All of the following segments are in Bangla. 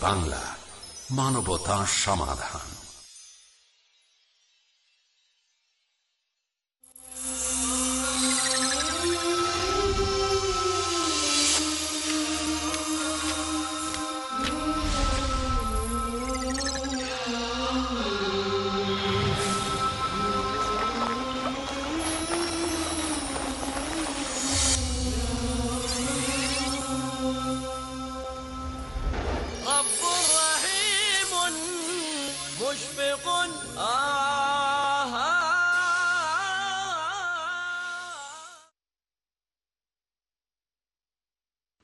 বাংলা মানবতা সমাধান।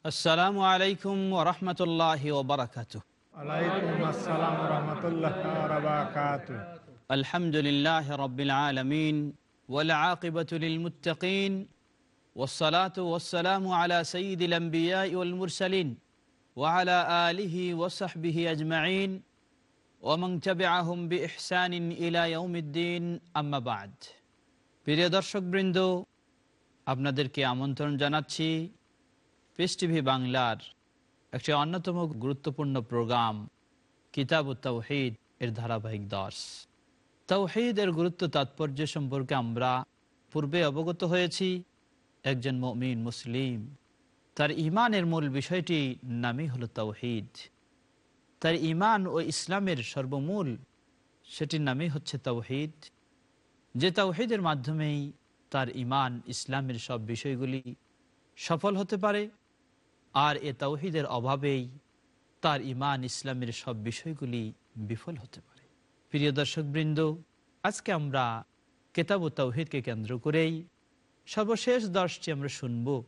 আসসালামু আলাইকুম ওরহমতুল্লাহ ওবরাকাত ওয়ালাইকুম আসসালাম রহমতুল্লাহ বারাকাতু আলহামদুলিল্লাহ রবিল আলমিন والعاقبة للمتقين والصلاة والسلام على سيد الأنبياء والمرسلين وعلى آله وصحبه أجمعين ومن تبعهم بإحسان إلى يوم الدين أما بعد প্রিয় দর্শকবৃন্দ আপনাদেরকে আমন্ত্রণ জানাচ্ছি পিস টিভি বাংলার একটি অন্যতম গুরুত্বপূর্ণ প্রোগ্রাম, কিতাব ও তৌহিদ এর ধারাবাহিক দর্শ। তৌহিদ এর গুরুত্ব তাৎপর্য সম্পর্কে আমরা পূর্বে অবগত হয়েছি, একজন মমিন মুসলিম। তার ইমানের মূল বিষয়টি নামই হলো তৌহিদ তার ইমান ও ইসলামের সর্বমূল, সেটির নামই হচ্ছে তৌহিদ যে তাওহিদের মাধ্যমেই তার ইমান ইসলামের সব বিষয়গুলি সফল হতে পারে আর এ তৌহিদের অভাবেই তার ইমান ইসলামের সব বিষয়গুলি বিফল হতে পারে। প্রিয় দর্শকবৃন্দ, আজকে আমরা কেতাব ও তৌহিদকে কেন্দ্র করেই সর্বশেষ দর্শটি আমরা শুনব।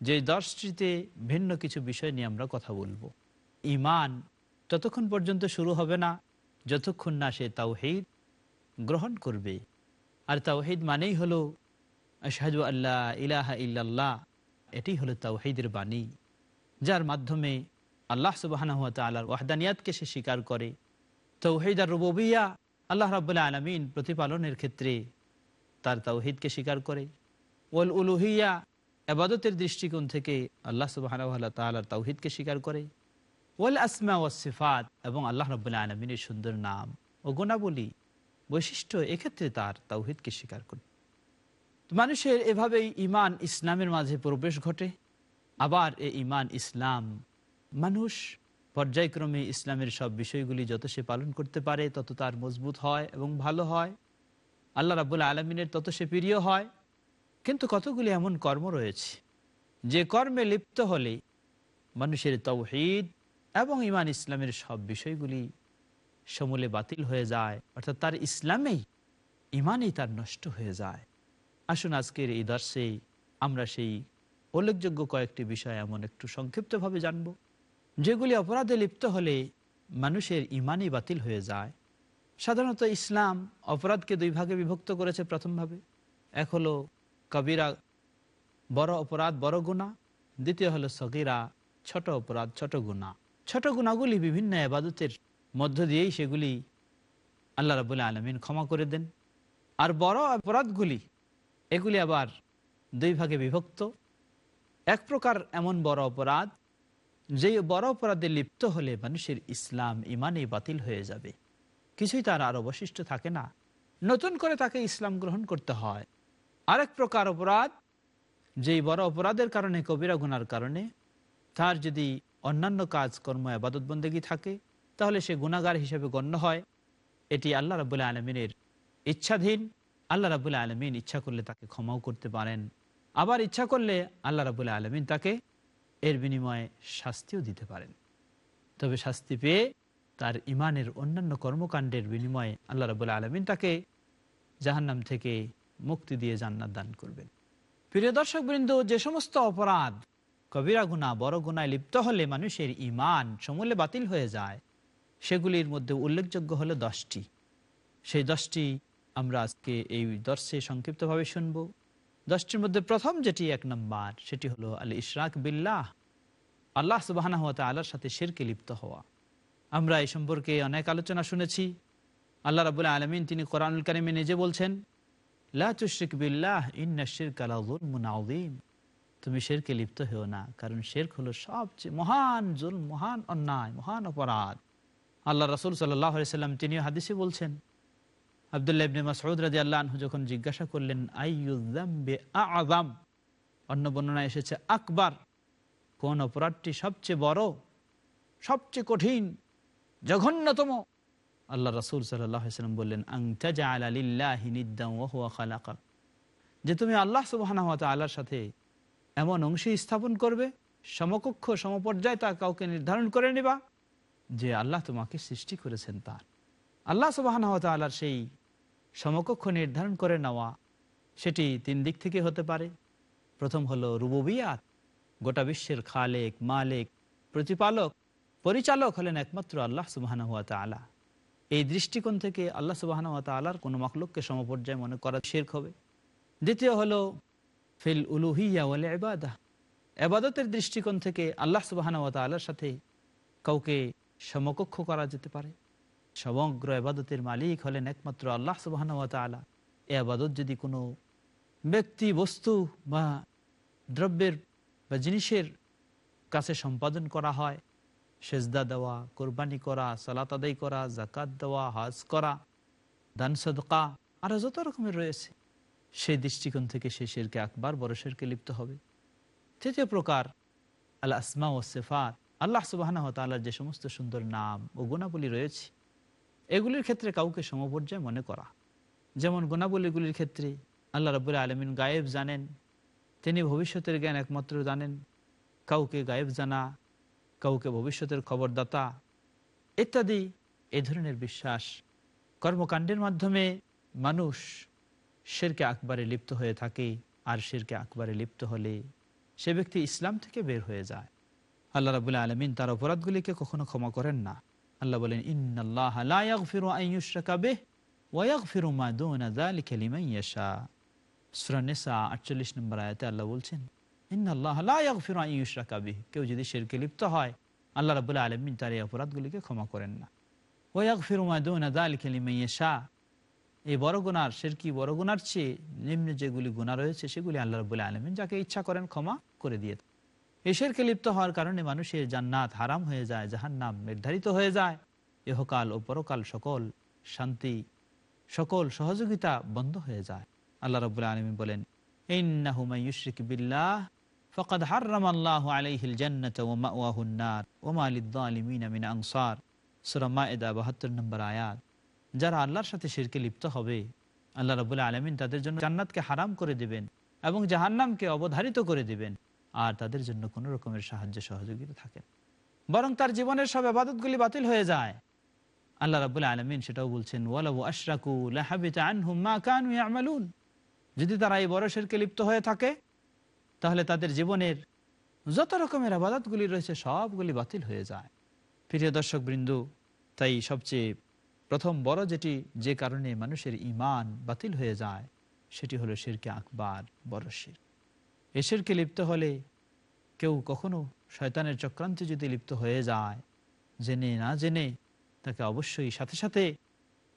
যে দর্শটিতে ভিন্ন কিছু বিষয় নিয়ে আমরা কথা বলব। ইমান ততক্ষণ পর্যন্ত শুরু হবে না, যতক্ষণ না সে তাওহিদ গ্রহণ করবে। আর তাওহিদ মানেই হলো, আশহাদু আল্লাহ ইলাহা ইল্লাল্লাহ, এটি হলো তাওহিদের বাণী। যার মাধ্যমে আল্লাহ আল্লাহর ওয়াহদানিয়াতকে সে স্বীকার করে। তৌহিদ আর রুবিয়া আল্লাহ রাবুল্লাহ আলমিন প্রতিপালনের ক্ষেত্রে তার তাওহিদকে স্বীকার করে। ওল উলুহিয়া আবাদতের দৃষ্টিকোণ থেকে আল্লাহ সুবাহানহাল্লাহ তাল্লার তাওহিদকে স্বীকার করে। ওয়াল আসমা ও সিফাত এবং আল্লাহ রবুল্লাহ আলমিনের সুন্দর নাম ও গুণাবলী বৈশিষ্ট্য এক্ষেত্রে তার তাওহিদকে স্বীকার করে। মানুষের এভাবেই ইমান ইসলামের মাঝে প্রবেশ ঘটে। আবার এ ইমান ইসলাম, মানুষ পর্যায়ক্রমে ইসলামের সব বিষয়গুলি যত সে পালন করতে পারে, তত তার মজবুত হয় এবং ভালো হয়। আল্লাহ রাবুল আলমিনের তত সে প্রিয় হয়। কিন্তু কতগুলি এমন কর্ম রয়েছে, যে কর্মে লিপ্ত হলে মানুষের তৌহিদ এবং ইমান ইসলামের সব বিষয়গুলি সমূলে বাতিল হয়ে যায়, অর্থাৎ তার ইসলামেই ইমানই তার নষ্ট হয়ে যায়। আসুন আজকের এই দর্শে আমরা সেই উল্লেখযোগ্য কয়েকটি বিষয় এমন একটু সংক্ষিপ্তভাবে জানব। যেগুলি অপরাধে লিপ্ত হলে মানুষের ইমানই বাতিল হয়ে যায়। সাধারণত ইসলাম অপরাধকে দুই ভাগে বিভক্ত করেছে প্রথমভাবে। এক হলো কবিরা বড় অপরাধ বড় গুণা, দ্বিতীয় হলো সগিরা ছোট অপরাধ ছোট গুণা। ছোট গুণাগুলি বিভিন্ন আবাদতের মধ্য দিয়েই সেগুলি আল্লাহ রাবুল্লাহ আলমিন ক্ষমা করে দেন। আর বড় অপরাধগুলি, এগুলি আবার দুই ভাগে বিভক্ত। এক প্রকার এমন বড় অপরাধ, যে বড় অপরাধে লিপ্ত হলে মানুষের ইসলাম ইমানে বাতিল হয়ে যাবে। কিছুই তার আর অবশিষ্ট থাকে না। নতুন করে তাকে ইসলাম গ্রহণ করতে হয়। আরেক প্রকার অপরাধ, যেই বড় অপরাধের কারণে কবিরা গুনার কারণে তার যদি অন্যান্য কাজ, কর্ম, আবাদত বন্দেগী থাকে, তাহলে সে গুণাগার হিসেবে গণ্য হয়। এটি আল্লাহ রাবুল্লাহ আলমিনের ইচ্ছাধীন, আল্লাহ রাবুল্লাহ আলমিন ইচ্ছা করলে তাকে ক্ষমাও করতে পারেন। আবার ইচ্ছা করলে আল্লাহ রাবুল্লাহ আলমিন তাকে এর বিনিময়ে শাস্তিও দিতে পারেন। তবে শাস্তি পেয়ে তার ইমানের অন্যান্য কর্মকাণ্ডের বিনিময়ে আল্লাহ রাবুল্লাহ আলমিন তাকে জাহান্নাম থেকে মুক্তি দিয়ে জান্নাত দান করবেন। প্রিয় দর্শক বৃন্দ, যে সমস্ত অপরাধ, কবিরা গুণা বড় গুণায় লিপ্ত হলে মানুষের ইমান সমূলে বাতিল হয়ে যায়, সেগুলির মধ্যে উল্লেখযোগ্য হলো দশটি। সেই দশটি আমরা আজকে এই দর্শে সংক্ষিপ্তভাবে শুনব। দশটির মধ্যে প্রথম যেটি এক নম্বর, সেটি হলো আল ইশরাক বিল্লাহ। আল্লাহ সুবাহ আল্লাহর সাথে শেরকে লিপ্ত হওয়া। আমরা এই সম্পর্কে অনেক আলোচনা শুনেছি। আল্লাহ রাবুল্লাহ আলমিন তিনি কোরআনুল কারিমে নিজে বলছেন, লা তুশরিক বিল্লাহ, ইন্না শিরকা তুমি শেরকে লিপ্ত হও না, কারণ শেরক হলো সবচেয়ে মহান জুল মহান অন্যায়, মহান অপরাধ। আল্লাহ রসুল সাল্লাহ সাল্লাম তিনিও হাদিসে বলছেন আবদুল্লাহ ইবনে মাসউদ রাজি আল্লাহ যখন জিজ্ঞাসা করলেন আইয়ুদ্দাম্বে আযাম? অন্য বর্ণনা এসেছে, আকবার, কোন অপরাধটি সবচেয়ে বড়, সবচেয়ে কঠিন, জঘন্যতম? আল্লাহ রসুল সাল্লাম বললেন আংতাজা আলিল্লাহি নিদ্দাম ওহুয়া খালাকাক যে তুমি আল্লাহ সুবাহ আল্লাহর সাথে এমন অংশী স্থাপন করবে, সমকক্ষ, সমপর্যায় তা কাউকে নির্ধারণ করে নিবা, যে আল্লাহ তোমাকে সৃষ্টি করেছেন তার। আল্লাহ সুবাহ সেই সমকক্ষ নির্ধারণ করে নেওয়া, সেটি তিন দিক থেকে হতে পারে। প্রথম হলো রুববিয়াত, গোটা বিশ্বের খালেক, মালেক, প্রতিপালক, পরিচালক হলেন একমাত্র আল্লাহ সুবাহ আলা এই দৃষ্টিকোণ থেকে আল্লাহ সুবাহ আলার কোনো মখলুককে সমপর্যায় মনে করা শেরক হবে। দ্বিতীয় হলো ফিল উলুহিয়া ওয়ালে এবাদা এবাদতের দৃষ্টিকোণ থেকে আল্লাহ সুবাহ আল্লাহর সাথে কাউকে সমকক্ষ করা যেতে পারে। সমগ্র এবাদতের মালিক হলেন একমাত্র আল্লাহ সুবাহ আলা এ আবাদত যদি কোনো ব্যক্তি বস্তু বা দ্রব্যের বা জিনিসের কাছে সম্পাদন করা হয়, সেজদা দেওয়া, কোরবানি করা, সালাত আদায় করা জাকাত দেওয়া, হাজ করা, দান সদকা, আরও যত রকমের রয়েছে, সেই দৃষ্টিকোণ থেকে সে শেরকে আকবার, বড় শেরকে লিপ্ত হবে। তৃতীয় প্রকার আল আসমা ও সেফাত আল্লাহ সুবাহ যে সমস্ত সুন্দর নাম ও গুণাবলী রয়েছে এগুলির ক্ষেত্রে কাউকে সমপর্যায় মনে করা। যেমন গুণাবলীগুলির ক্ষেত্রে আল্লাহ রবুল্লা আলমিন গায়েব জানেন, তিনি ভবিষ্যতের জ্ঞান একমাত্র জানেন। কাউকে গায়েব জানা, কাউকে ভবিষ্যতের খবরদাতা ইত্যাদি এ ধরনের বিশ্বাস। কর্মকাণ্ডের মাধ্যমে মানুষ শেরকে আকবারে লিপ্ত হয়ে থাকে আর শেরকে আকবারে লিপ্ত হলে সে ব্যক্তি ইসলাম থেকে বের হয়ে যায়। আল্লাহ রাবুল্লাহ আলমিন তার অপরাধগুলিকে কখনো ক্ষমা করেন না। আল্লাহ বলেন আটচল্লিশ নম্বর আয়াতে আল্লাহ বলছেন কেউ যদি লিপ্ত হয়, আল্লাহ রাবুল্লাহ আলমিন তার এই অপরাধগুলিকে ক্ষমা করেন না। ওয়াক ফিরুমা দোনা দাল খেলিমাইয়া এই বড় গুনার, শেরকি বড় গুনার চেয়ে নিম্ন যেগুলি গুণা রয়েছে, সেগুলি আল্লাহ রবুল্লাহ আলমিন যাকে ইচ্ছা করেন ক্ষমা করে দিয়ে এই শেরকে লিপ্ত হওয়ার কারণে মানুষের জান্নাত হারাম হয়ে যায় জাহান নাম নির্ধারিত হয়ে যায়। এহকাল ও পরকাল সকল শান্তি, সকল সহযোগিতা বন্ধ হয়ে যায়। আল্লাহ রবুল্লাহ আলমিন বলেন আল্লাহ মায়েদা 72 নম্বর আয়াত। যারা আল্লাহর সাথে লিপ্ত হবে, আল্লাহ আলমিন তাদের জন্য জান্নাতকে হারাম করে দিবেন এবং জাহান্নামকে অবধারিত করে দিবেন। আর তাদের জন্য কোনো রকমের সাহায্য সহযোগিতা থাকে বরং তার জীবনের সব আবাদতগুলি বাতিল হয়ে যায়। আল্লাহ রাবুল্লাহ আলমিন সেটাও বলছেন ওয়ালাবু যদি তারা এই বড় শেরকে লিপ্ত হয়ে থাকে, তাহলে তাদের জীবনের যত রকমের আবাদতগুলি রয়েছে সবগুলি বাতিল হয়ে যায়। প্রিয় দর্শক বৃন্দু, তাই সবচেয়ে প্রথম বড় যেটি যে কারণে মানুষের ইমান বাতিল হয়ে যায়, সেটি হলো শিরকে আকবার, বড় শির। এ শিরকে লিপ্ত হলে কেউ কখনো শয়তানের চক্রান্তে যদি লিপ্ত হয়ে যায়, জেনে না জেনে তাকে অবশ্যই সাথে সাথে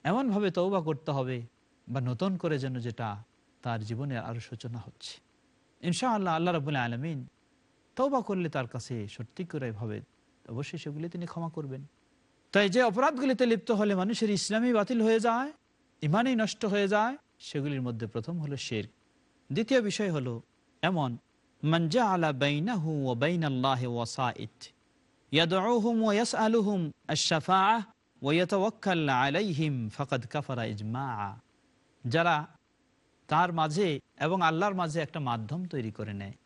এমনভাবে তৌবা করতে হবে বা নতুন করে যেন যেটা তার জীবনের আরও সূচনা হচ্ছে। ইনশাআল্লাহ আল্লাহ রবুল্লাহ আলমিন তৌবা করলে তার কাছে সত্যি করে ভাবে, অবশ্যই সেগুলি তিনি ক্ষমা করবেন। তাই যে অপরাধগুলিতে লিপ্ত হলে মানুষের ইসলামই বাতিল হয়ে যায়, ইমানই নষ্ট হয়ে যায়, সেগুলির মধ্যে প্রথম হলো শের দ্বিতীয় বিষয় হলো এমন মঞ্জা আলা যারা তার মাঝে এবং আল্লাহর মাঝে একটা মাধ্যম তৈরি করে নেয়।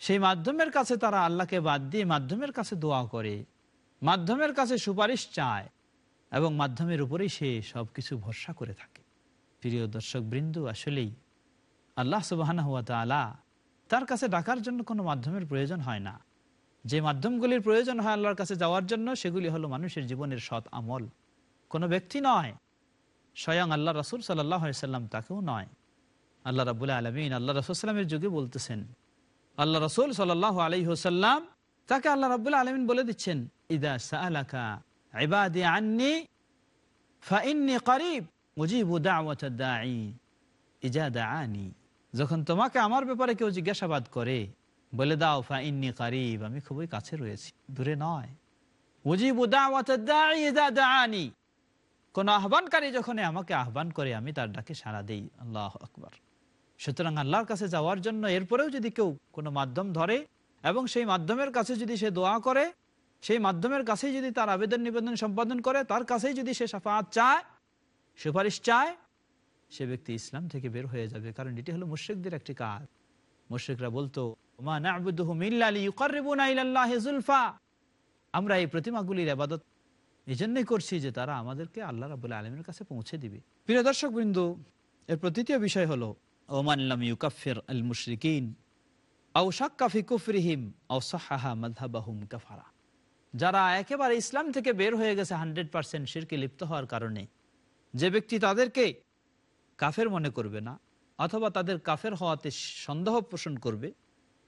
সেই মাধ্যমের কাছে তারা আল্লাহকে বাদ দিয়ে মাধ্যমের কাছে দোয়া করে, মাধ্যমের কাছে সুপারিশ চায় এবং মাধ্যমের উপরেই সে সব কিছু ভরসা করে থাকে। প্রিয় দর্শক বৃন্দু আসলেই আল্লাহ সুবাহানা হুয়া তালা তার কাছে ডাকার জন্য কোনো মাধ্যমের প্রয়োজন হয় না। যে মাধ্যমগুলির প্রয়োজন হয় আল্লাহর কাছে যাওয়ার জন্য, সেগুলি হলো মানুষের জীবনের সৎ আমল। কোনো ব্যক্তি নয়, স্বয়ং আল্লাহ রসুল সাল্লাম তাকেও নয়। আল্লাহ রাবুল্লাহ আলমিন আল্লাহ রসুল সাল্লামের যুগে বলতেছেন, আল্লাহ রসুল সাল্লাহ আলহি হোসাল্লাম তাকে আল্লাহ রাবুল্লাহ আলমিন বলে দিচ্ছেন, ইদা সালাকা আন্নি যখন তোমাকে আমার ব্যাপারে কেউ জিজ্ঞাসাবাদ করে, বলে দাও, ফা ইন্নি কারিব, আমি খুবই কাছে রয়েছি, দূরে নয়। দাআনি। কোন আহ্বানকারী যখন আমাকে আহ্বান করে, আমি তার ডাকে সাড়া দেই, আল্লাহ আকবার। সুতরাং আল্লাহর কাছে যাওয়ার জন্য এরপরেও যদি কেউ কোনো মাধ্যম ধরে এবং সেই মাধ্যমের কাছে যদি সে দোয়া করে, সেই মাধ্যমের কাছেই যদি তার আবেদন নিবেদন সম্পাদন করে, তার কাছেই যদি সে সাফাত চায়, সুপারিশ চায় সে ব্যক্তি ইসলাম থেকে বের হয়ে যাবে। কারণ এটি হলো মুশ্রিকদের একটি কাজ। মুশ্রিকরা বলতো। আমরা এই প্রতিমাগুলির আবাদত এই জন্যই করছি যে তারা আমাদেরকে আল্লাহ রাবুল আলমের কাছে পৌঁছে দিবে। প্রিয় দর্শক বিন্দু, এর তৃতীয় বিষয় হলো ওমান্লাম ইউকাফির আল মুশরিকিন যারা একেবারে ইসলাম থেকে বের হয়ে গেছে হান্ড্রেড পার্সেন্ট শিরকে লিপ্ত হওয়ার কারণে, যে ব্যক্তি তাদেরকে কাফের মনে করবে না অথবা তাদের কাফের হওয়াতে সন্দেহ পোষণ করবে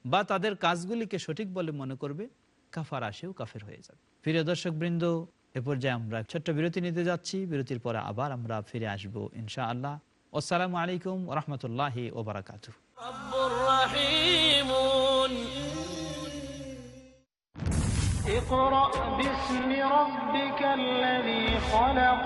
বা তাদের কাজগুলিকে সঠিক বলে মনে করবে কাফার আসেও কাফের হয়ে যাবে প্রিয় দর্শক বৃন্দ এ পর্যায়ে আমরা ছোট্ট বিরতি নিতে যাচ্ছি বিরতির পরে আবার আমরা ফিরে আসবো ইনশা আল্লাহ আসসালামু আলাইকুম রহমতুল্লাহ ওবরাকাতু رب رحيم اقرأ باسم ربك الذي خلق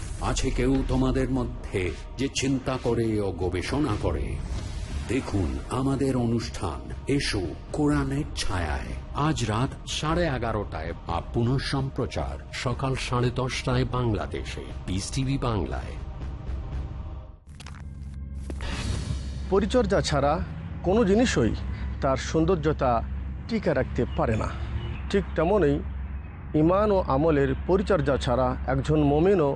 আছে কেউ তোমাদের মধ্যে যে চিন্তা করে ও গবেষণা করে? দেখুন আমাদের অনুষ্ঠান। এসো কোরআনের ছায়ায়। আজ রাত সাড়ে এগারোটায় বা পুনঃ সম্প্রচার সকাল সাড়ে দশটায় বাংলাদেশে। পিস টিভি বাংলায়। পরিচর্যা ছাড়া কোনো জিনিসই তার সৌন্দর্যতা টিকে রাখতে পারে না। ঠিক তেমনই ইমান ও আমলের পরিচর্যা ছাড়া একজন মমিনও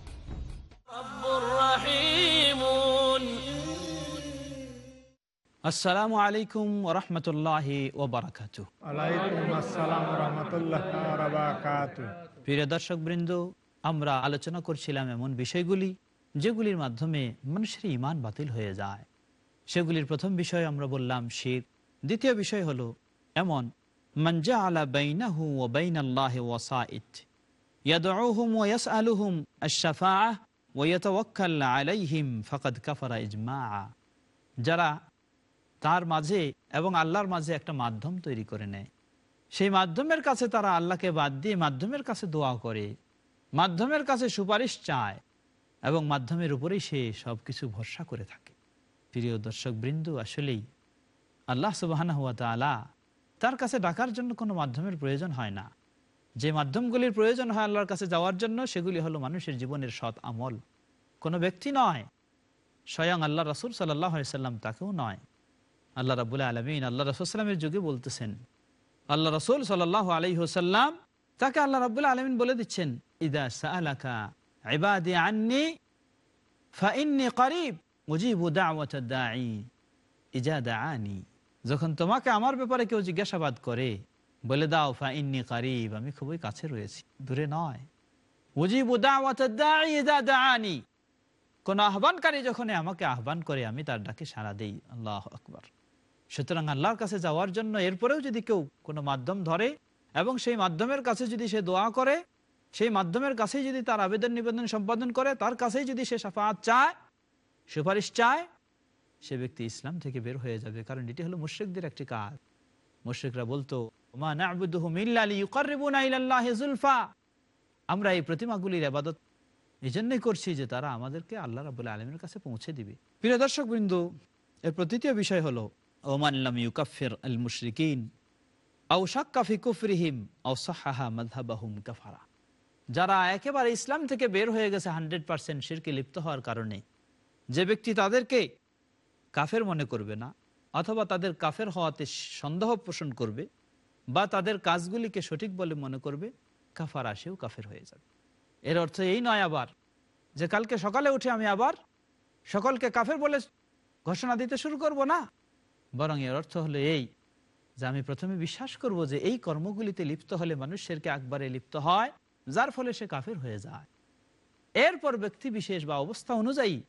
আসসালামু আলাইকুম ওবরাকাত রহমতুল্লাহ প্রিয় দর্শক বৃন্দ আমরা আলোচনা করছিলাম এমন বিষয়গুলি যেগুলির মাধ্যমে মানুষের ইমান বাতিল হয়ে যায়। সেগুলির প্রথম বিষয় আমরা বললাম শির। দ্বিতীয় বিষয় হলো এমন মঞ্জা আলা বাইনাহু ও বাইন আল্লাহ ইয়াদউহুম ওয়া ইয়াসআলুহুম আশ-শাফাআহ ওয়াতাওয়াক্কাল আলাইহিম ফাকাদ কাফারা ইজমা যারা তার মাঝে এবং আল্লাহর মাঝে একটা মাধ্যম তৈরি করে নেয়। সেই মাধ্যমের কাছে তারা আল্লাহকে বাদ দিয়ে মাধ্যমের কাছে দোয়া করে, মাধ্যমের কাছে সুপারিশ চায় এবং মাধ্যমের উপরেই সে সব কিছু ভরসা করে থাকে। প্রিয় দর্শক বৃন্দু আসলেই আল্লাহ সুবাহানা হুয়া তালা তার কাছে ডাকার জন্য কোনো মাধ্যমের প্রয়োজন হয় না। যে মাধ্যমগুলির প্রয়োজন হয় আল্লাহর কাছে যাওয়ার জন্য, সেগুলি হলো মানুষের জীবনের সৎ আমল। কোনো ব্যক্তি নয়, স্বয়ং আল্লাহ রসুল সাল্লাহ সাল্লাম তাকেও নয়। আল্লাহ রাবুল্লাহ আলমিন, আল্লাহ রসুলামের যুগে বলতেছেন, আল্লাহ রসুল সাল্লাহ আলি তাকে আল্লাহ রাবুল্লাহ আলমিন বলে দিচ্ছেন, ইদা যখন তোমাকে আমার ব্যাপারে কেউ জিজ্ঞাসাবাদ করে, বলে দাও, ফা ইন্নি কারিব, আমি খুবই কাছে রয়েছি, দূরে নয়। মুজিবু দাওয়াত কোন আহ্বানকারী যখন আমাকে আহ্বান করে, আমি তার ডাকে সাড়া দেই, আল্লাহ আকবার। সুতরাং আল্লাহর কাছে যাওয়ার জন্য এরপরেও যদি কেউ কোনো মাধ্যম ধরে এবং সেই মাধ্যমের কাছে যদি সে দোয়া করে, সেই মাধ্যমের কাছেই যদি তার আবেদন নিবেদন সম্পাদন করে, তার কাছেই যদি সে সাফাত চায়, সুপারিশ চায়, সে ব্যক্তি ইসলাম থেকে বের হয়ে যাবে। কারণ এটি হলো মুশ্রিকদের একটি কাজ। মুশ্রিকরা বলতো আমরা এই প্রতিমাগুলির আবাদত এই জন্যই করছি যে তারা আমাদেরকে আল্লাহ রাবুল আলমের কাছে পৌঁছে দিবে। প্রিয় দর্শক বিন্দু এর তৃতীয় বিষয় হলো ওমান্লাম ইউকাফির আল মুশরিকিন আউ শাক্কাফি কুফরিহিম আউ সাহাহা মাধাবাহুম কাফারা যারা একেবারে ইসলাম থেকে বের হয়ে গেছে হান্ড্রেড পার্সেন্ট শিরকে লিপ্ত হওয়ার কারণে, যে ব্যক্তি তাদেরকে কাফের মনে করবে না, অথবা তাদের কাফের হওয়াতে সন্দেহ পোষণ করবে, বা তাদের কাজগুলিকে সঠিক বলে মনে করবে, কাফার আসেও কাফের হয়ে যাবে। এর অর্থ এই নয় আবার যে কালকে সকালে উঠে আমি আবার সকলকে কাফের বলে ঘোষণা দিতে শুরু করব না। বরং এর অর্থ হলো এই, যে আমি প্রথমে বিশ্বাস করব যে এই কর্মগুলিতে লিপ্ত হলে মানুষেরকে একবারে লিপ্ত হয়, যার ফলে সে কাফের হয়ে যায়। এরপর ব্যক্তি বিশেষ বা অবস্থা অনুযায়ী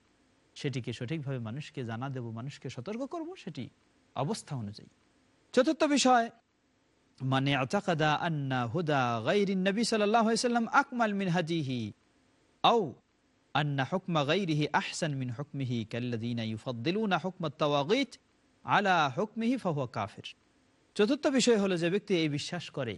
সেটিকে সঠিকভাবে মানুষকে জানা দেব, মানুষকে সতর্ক করব সেটি অবস্থা অনুযায়ী। চতুর্থ বিষয় মানে আন্না হুদা আকমাল মিন হাদিহি, আও আন্না হুকমা গাইরিহি আহসান মিন হুকমিহি কাল্লাযীনা ইউফাদ্দিলুনা হুকম আত-তাওয়াগীত আলা হুকমিহি ফাহুয়া কাফির। চতুর্থ বিষয় হলো যে ব্যক্তি এই বিশ্বাস করে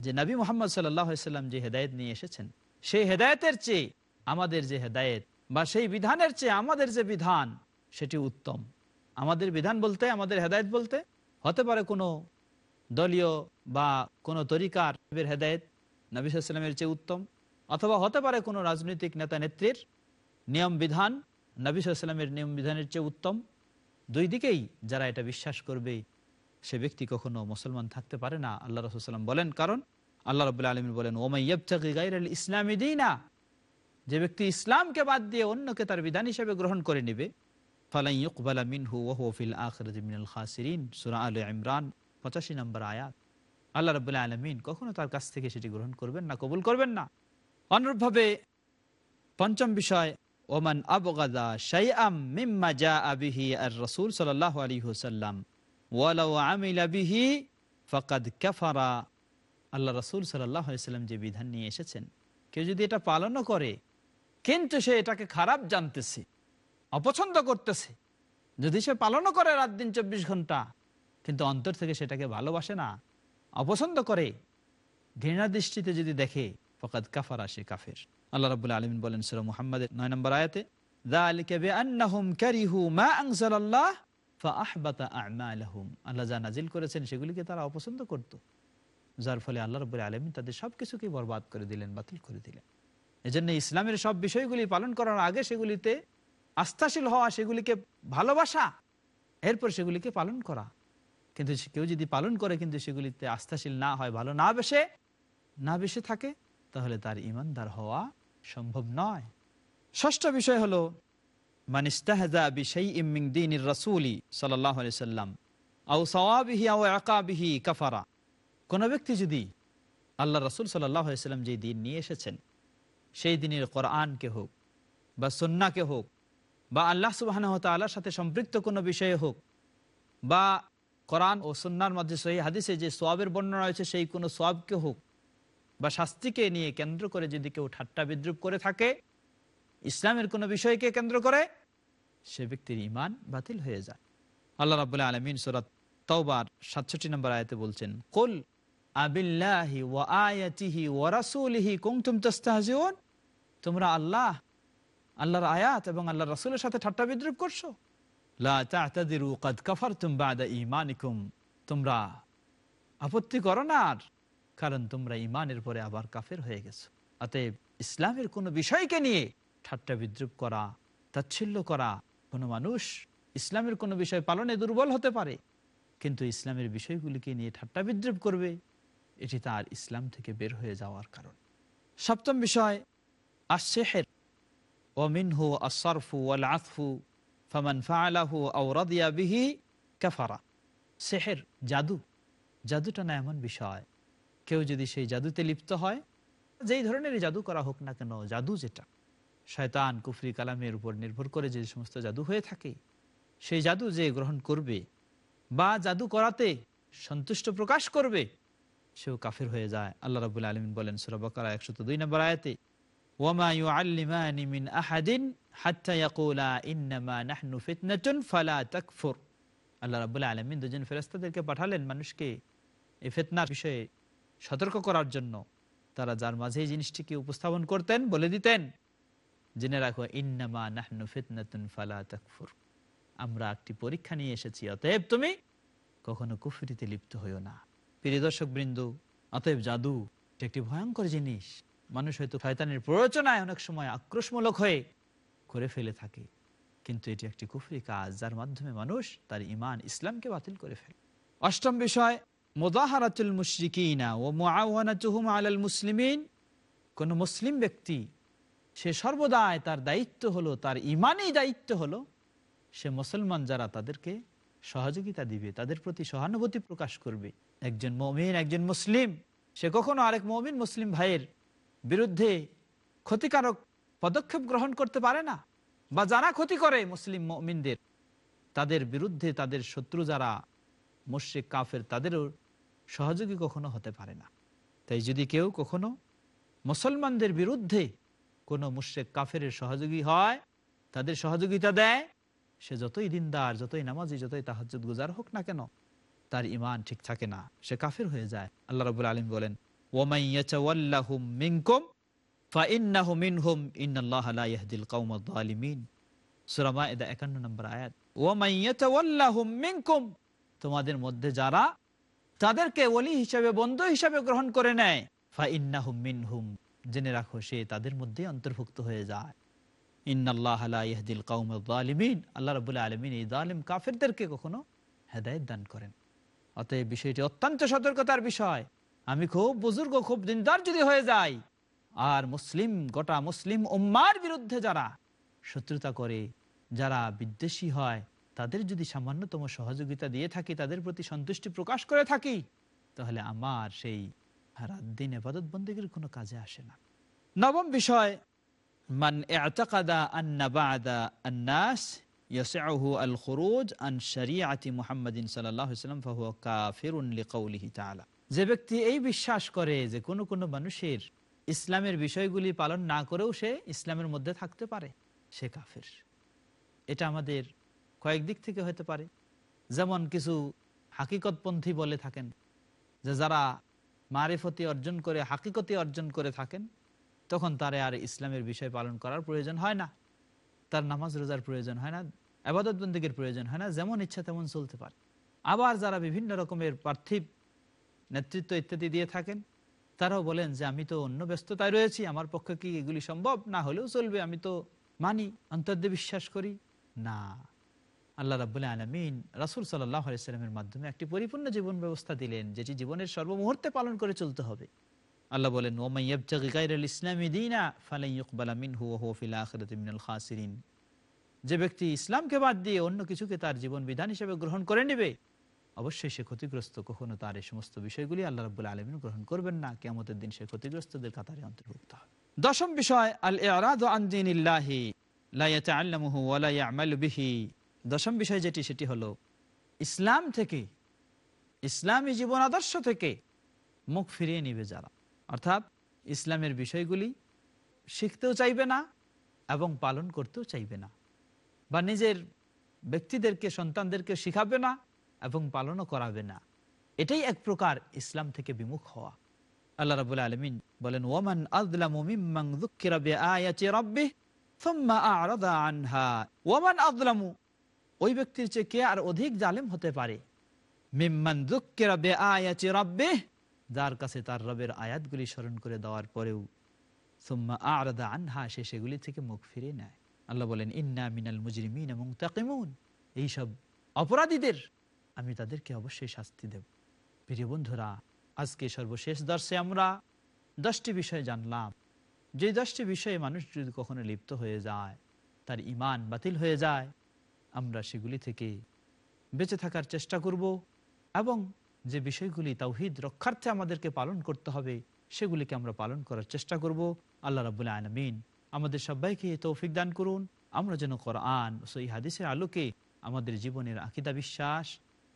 যে নবী মোহাম্মদ সাল্লাম যে হেদায়েত নিয়ে এসেছেন, সেই হেদায়েতের চেয়ে আমাদের যে হেদায়েত বা সেই বিধানের চেয়ে আমাদের যে বিধান, সেটি উত্তম। আমাদের বিধান বলতে, আমাদের হেদায়ত বলতে হতে পারে কোনো দলীয় বা কোনো তরিকার হেদায়ত নবিসামের চেয়ে উত্তম, অথবা হতে পারে কোনো রাজনৈতিক নেতা নেত্রীর নিয়ম বিধান নবিসামের নিয়ম বিধানের চেয়ে উত্তম। দুই দিকেই যারা এটা বিশ্বাস করবে, সে ব্যক্তি কখনো মুসলমান থাকতে পারে না, আল্লাহ রসুলাম বলেন। কারণ আল্লাহ রবুল্লা আলমিন বলেন ওমাইয়াবি গাইর ইসলামী দিই না যে ব্যক্তি ইসলামকে বাদ দিয়ে অন্যকে তার বিধান হিসেবে গ্রহণ করে নেবে ইমরান, পঁচাশি নম্বর আয়াত। আল্লাহ রবাহ আলমিন কখনো তার কাছ থেকে সেটি গ্রহণ করবেন না, কবুল করবেন না। অনুরূপভাবে পঞ্চম বিষয় ওমান আবগাদা শাইআম মিম্মা জা আবিহি আর রসুল সাল্লাহ আলী হুসাল্লাম ওয়ালাউ আমিল আবিহি ফকাদ কাফারা। আল্লাহ রসুল সাল্লাহ সাল্লাম যে বিধান নিয়ে এসেছেন, কেউ যদি এটা পালনও করে, কিন্তু সে এটাকে খারাপ জানতেছে, অপছন্দ করতেছে, যদি সে পালনও করে রাত দিন চব্বিশ ঘণ্টা, কিন্তু অন্তর থেকে সেটাকে ভালোবাসে না, অপছন্দ করে, ঘৃণা দৃষ্টিতে যদি দেখে ফকাত কাফার আসে কাফের। আল্লাহ রাবুল্লাহ আলমিন বলেন সুরা মুহাম্মদের নয় নম্বর আয়াতে অপছন্দ যার ফলে আল্লাহ তাদের ইসলামের সব বিষয়গুলি পালন করার আগে সেগুলিতে আস্থাশীল হওয়া, সেগুলিকে ভালোবাসা, এরপর সেগুলিকে পালন করা। কিন্তু কেউ যদি পালন করে কিন্তু সেগুলিতে আস্থাশীল না হয়, ভালো না বেশে না বেশে থাকে, তাহলে তার ইমানদার হওয়া সম্ভব নয়। ষষ্ঠ বিষয় হলো মানিস্তাহদা বিশাই ইমিং দিন রসুলি সাল্লাম আউ সওয়াবিহি আউ আকাবিহি কাফারা। কোন ব্যক্তি যদি আল্লাহ রসুল সাল্লাম যে দিন নিয়ে এসেছেন সেই দিনের কোরআনকে হোক বা সন্নাকে হোক বা আল্লাহ সুবাহ আল্লাহর সাথে সম্পৃক্ত কোনো বিষয়ে হোক বা কোরআন ও সন্ন্যার মধ্যে সহি হাদিসে যে সোয়াবের বর্ণনা রয়েছে সেই কোনো সোয়াবকে হোক বা শাস্তিকে নিয়ে কেন্দ্র করে যদি কেউ ঠাট্টা বিদ্রুপ করে থাকে, ইসলামের কোনো বিষয়কে কেন্দ্র করে, সে ব্যক্তির ইমান বাতিল হয়ে যায়। আল্লাহ রাবুল্লাহ আলমিন সুরাত তওবার সাতষট্টি নম্বর আয়তে বলছেন, কুল আবিল্লাহি ওয়া আয়াতিহি ওয়া রাসূলিহি কুনতুম তাস্তাহজিউন? তোমরা আল্লাহ, আল্লাহর আয়াত এবং আল্লাহর রাসূলের সাথে ঠাট্টা বিদ্রুপ করছ? লা তা'তাদিরু কাদ কাফারতুম বাদা ঈমানিকুম। তোমরা আপত্তি করো না আর কারণ তোমরা ইমানের পরে আবার কাফের হয়ে গেছো। অতএব ইসলামের কোনো বিষয়কে নিয়ে ঠাট্টা বিদ্রুপ করা, তাচ্ছিল্য করা, কোনো মানুষ ইসলামের কোনো বিষয় পালনে দুর্বল হতে পারে, কিন্তু ইসলামের বিষয়গুলিকে নিয়ে ঠাট্টা বিদ্রুপ করবে, এটি তার ইসলাম থেকে বের হয়ে যাওয়ার কারণ। সপ্তম বিষয় আশেহের ওমিনহু আসরফু ওয়াল আতফু ফমান ফাআলাহু আও রাদিয়া বিহি কাফারা। সেহের, জাদু। জাদুটা না এমন বিষয় কেউ যদি সেই জাদুতে লিপ্ত হয়, যেই ধরনের জাদু করা হোক না কেন, জাদু যেটা, শয়তান, কুফরি, কালামের উপর নির্ভর করে যে সমস্ত জাদু হয়ে থাকে, সেই জাদু যে গ্রহণ করবে বা জাদু করাতে সন্তুষ্ট প্রকাশ করবে, সেও কাফের হয়ে যায়। আল্লাহ রাবুল আলমিন বলেন সুরবাকারা একশত দুই নম্বর আয়াতে ইউআল্লিমানি মিন আহাদিন নাহনু ফালা আল্লাহ রাবুল আলমিন দুজন ফেরেস্তাদেরকে পাঠালেন মানুষকে এই ফেতনার বিষয়ে সতর্ক করার জন্য তারা যার মাঝে এই জিনিসটিকে উপস্থাপন করতেন, বলে দিতেন, জেনে রাখো, ইন্নামা নাহনু ফিতনাতুন ফালা তাকফুর। আমরা একটি পরীক্ষা নিয়ে এসেছি, অতএব তুমি কখনো কুফরিতে লিপ্ত হইও না। প্রিয় দর্শক বৃন্দ অতএব জাদু একটি ভয়ঙ্কর জিনিস। মানুষ হয়তো শয়তানের প্ররোচনায় অনেক সময় আক্রোশমূলক হয়ে করে ফেলে থাকে, কিন্তু এটি একটি কুফরি কাজ, যার মাধ্যমে মানুষ তার ইমান ইসলামকে বাতিল করে ফেলে। অষ্টম বিষয় মোদাহারাতুল মুশরিকিনা ও মুআওয়ানাতুহুম আলাল মুসলিমিন, কোন মুসলিম ব্যক্তি সে সর্বদাই তার দায়িত্ব হলো, তার ইমানই দায়িত্ব হলো, সে মুসলমান যারা তাদেরকে সহযোগিতা দিবে, তাদের প্রতি সহানুভূতি প্রকাশ করবে। একজন মমিন, একজন মুসলিম, সে কখনো আরেক মমিন, মুসলিম ভাইয়ের বিরুদ্ধে ক্ষতিকারক পদক্ষেপ গ্রহণ করতে পারে না বা যারা ক্ষতি করে মুসলিম মমিনদের, তাদের বিরুদ্ধে তাদের শত্রু যারা মুশ্রিক কাফের তাদেরও সহযোগী কখনো হতে পারে না। তাই যদি কেউ কখনো মুসলমানদের বিরুদ্ধে কোনো মুশ্রেক কাফের সহযোগী হয়, তাদের সহযোগিতা দেয়, সে যতই দিনদার, যতই নামাজি, যতই তাহাজুদ গুজার হোক না কেন, তার ইমান ঠিক থাকে না, সে কাফের হয়ে যায়। আল্লাহ রবুল আলম বলেন মিনকুম মিনহুম ইন্নাল্লাহ লা ইয়াহদিল কওমাদ যালিমিন সূরা মাইদা 51 নম্বর আয়াত তোমাদের মধ্যে যারা তাদেরকে ওলি হিসাবে, বন্ধু হিসাবে গ্রহণ করে নেয়। ফা জেনে রাখো সে তাদের মধ্যে অন্তর্ভুক্ত হয়ে যায়। কখনো হেদায়েত দান করেন। অতএব বিষয়টি অত্যন্ত সতর্কতার বিষয়। আমি খুব বুজুর্গ, খুব দিনদার যদি হয়ে যাই, আর মুসলিম, গোটা মুসলিম উম্মার বিরুদ্ধে যারা শত্রুতা করে, যারা বিদ্বেষী হয় তাদের যদি সামান্যতম সহযোগিতা দিয়ে থাকি, তাদের প্রতি সন্তুষ্টি প্রকাশ করে থাকি, তাহলে আমার সেই রাত দিন এবাদত বন্দীগীর কোনো কাজে আসে না। নবম বিষয়, মান আন্নাস যে ব্যক্তি এই বিশ্বাস করে যে কোনো কোনো মানুষের ইসলামের বিষয়গুলি পালন না করেও সে ইসলামের মধ্যে থাকতে পারে, সে কাফের। এটা আমাদের কয়েক দিক থেকে হতে পারে। যেমন কিছু হাকিকতপন্থী বলে থাকেন যে, যারা মারেফতি অর্জন করে, হাকিকতি অর্জন করে থাকেন, তখন তারে আর ইসলামের বিষয় পালন করার প্রয়োজন হয় না। তার নামাজ রোজার প্রয়োজন হয় না, আবাদত বন্দীগের প্রয়োজন হয় না, যেমন ইচ্ছা তেমন চলতে পারে। আবার যারা বিভিন্ন রকমের পার্থিব নেতৃত্ব ইত্যাদি দিয়ে থাকেন, তারাও বলেন যে, আমি তো অন্য ব্যস্ততায় রয়েছি, আমার পক্ষে কি এগুলি সম্ভব? না হলেও চলবে, আমি তো মানি, অন্তর্দে বিশ্বাস করি। না। আল্লাহ রাবুল্লাহ আলমিন রাসুল সাল্লামের মাধ্যমে একটি পরিপূর্ণ জীবন ব্যবস্থা দিলেন যেটি জীবনের সর্বমুহূর্তে পালন করে চলতে হবে। আল্লাহ বলেন ইসলামী দিনা ফালাইকবালামিন খাসিরিন। যে ব্যক্তি ইসলামকে বাদ দিয়ে অন্য কিছুকে তার জীবন বিধান হিসেবে গ্রহণ করে নেবে, অবশ্যই সে ক্ষতিগ্রস্ত, কখনো তার এই সমস্ত বিষয়গুলি আল্লাহ রাবুল আলমিন গ্রহণ করবেন না। কেমতের দিন সে ক্ষতিগ্রস্তদের কাতারে অন্তর্ভুক্ত হবে। দশম বিষয় আল বিহি। দশম বিষয় যেটি, সেটি হলো ইসলাম থেকে, ইসলামী জীবন আদর্শ থেকে মুখ ফিরিয়ে নিবে যারা। অর্থাৎ ইসলামের বিষয়গুলি শিখতেও চাইবে না এবং পালন করতেও চাইবে না বা নিজের ব্যক্তিদেরকে, সন্তানদেরকে শিখাবে না এবং পালনও করাবে না। এটাই এক প্রকার ইসলাম থেকে বিমুখ হওয়া। আল্লাহ রাবুল আলমিন বলেন ওমান আদলামু ওই ব্যক্তির চেয়ে কে আর অধিক জালেম হতে পারে? মিম্মান রব্বে যার কাছে তার রবের আয়াতগুলি স্মরণ করে দেওয়ার পরেও। সুম্মা আরদা আনহা, সে সেগুলি থেকে মুখ ফিরে নেয়। আল্লাহ বলেন, ইন্না মিনাল মুজরিমিন এবং তাকিমুন এইসব অপরাধীদের আমি তাদেরকে অবশ্যই শাস্তি দেব। প্রিয় বন্ধুরা, আজকে সর্বশেষ দর্শে আমরা দশটি বিষয় জানলাম। যে দশটি বিষয়ে মানুষ যদি কখনো লিপ্ত হয়ে যায়, তার ইমান বাতিল হয়ে যায় আমরা সেগুলি থেকে বেঁচে থাকার চেষ্টা করব এবং যে বিষয়গুলি তাওহিদ রক্ষার্থে আমাদেরকে পালন করতে হবে, সেগুলিকে আমরা পালন করার চেষ্টা করব। আল্লাহ রাবুল্লাহ আলমিন আমাদের সবাইকে তৌফিক দান করুন। আমরা যেন কোরআন সই হাদিসের আলোকে আমাদের জীবনের আকিদা বিশ্বাস,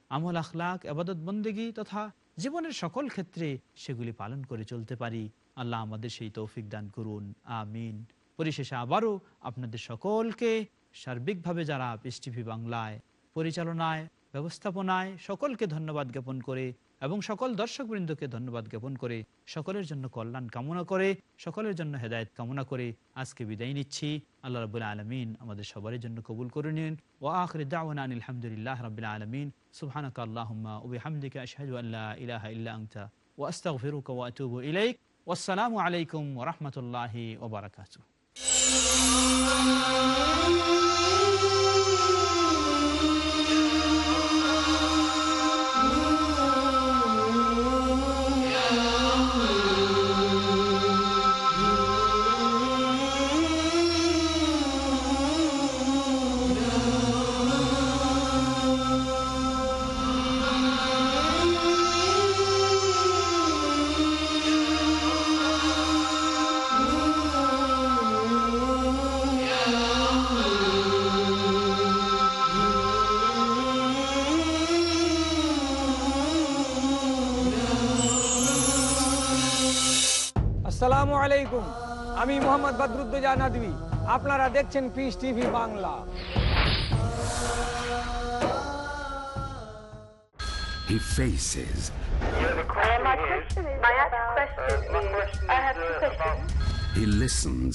আমল আখলাক, আবাদত বন্দেগী তথা জীবনের সকল ক্ষেত্রে সেগুলি পালন করে চলতে পারি। আল্লাহ আমাদের সেই তৌফিক দান করুন। আমিন। পরিশেষে আবারও আপনাদের সকলকে সার্বিকভাবে যারা পিস টিভি বাংলায় পরিচালনায়, ব্যবস্থাপনায় সকলকে ধন্যবাদ জ্ঞাপন করে এবং সকল দর্শকবৃন্দকে ধন্যবাদ জ্ঞাপন করে সকলের জন্য কল্যাণ কামনা করে, সকলের জন্য হেদায়ত কামনা করে আজকে বিদায় নিচ্ছি। আল্লাহ রবুল্লা আলমিন আমাদের সবার জন্য কবুল করে নিন। ও আখরি দাওয়ান আলহামদুলিল্লাহ রবিল আলমিন। সুবহানাক আল্লাহুম্মা ওয়া বিহামদিকা আশহাদু আল্লা ইলাহা ইল্লা ওয়াসসালামু আলাইকুম ওয়া রাহমাতুল্লাহি Música আসসালামু আলাইকুম আমি মোহাম্মদ বদরুদ্দোজা নদী আপনারা দেখছেন peace TV Bangla He faces. He listens.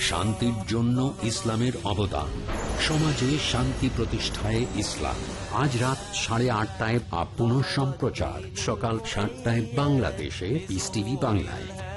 শান্তির জন্য ইসলামের অবদান। সমাজে শান্তি প্রতিষ্ঠায় ইসলাম। আজ রাত সাড়ে আটটায় পুনঃ সম্প্রচার সকাল সাতটায় বাংলাদেশে টিভি বাংলায়।